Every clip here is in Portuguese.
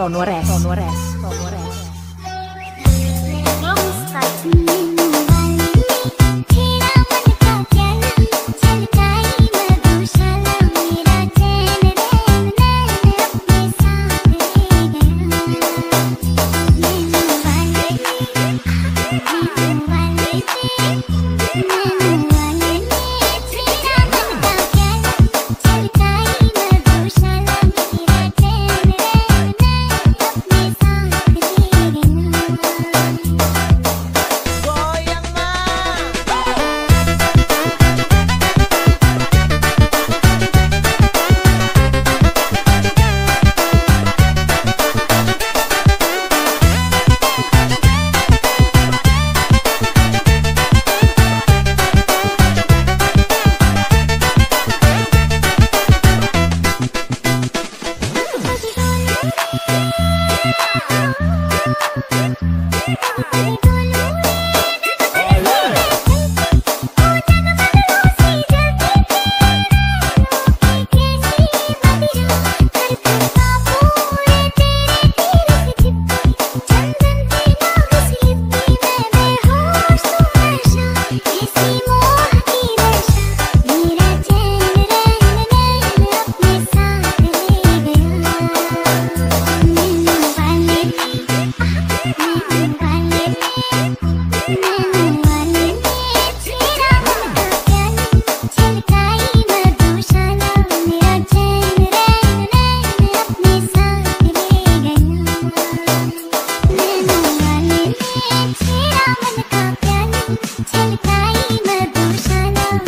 Sonores. Sonores.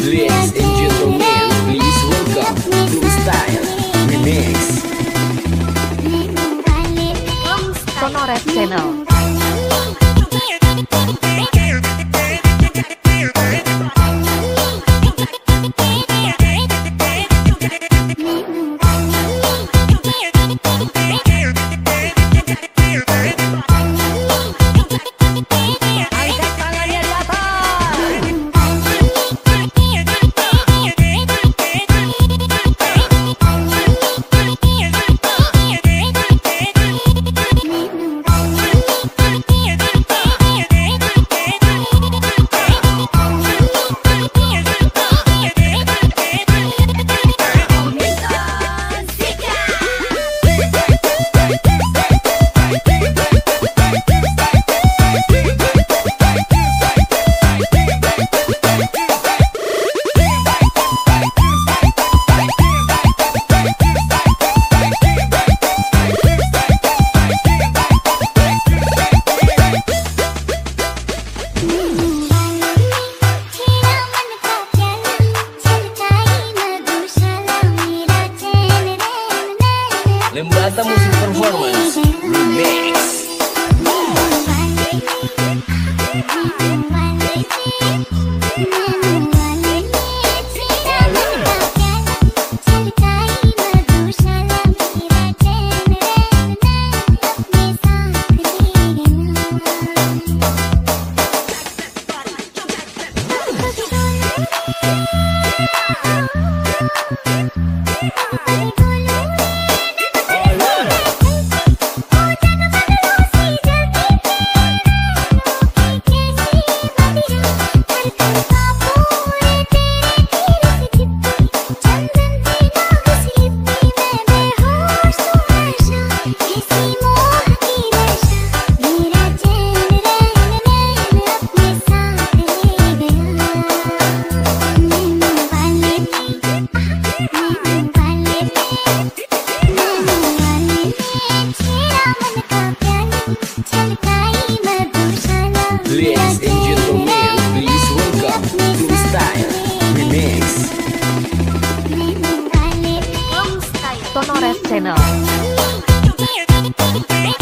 Tonores, Tonores, Tonores. Sonoret Channel. Style Remix Tonores Channel. Thank you.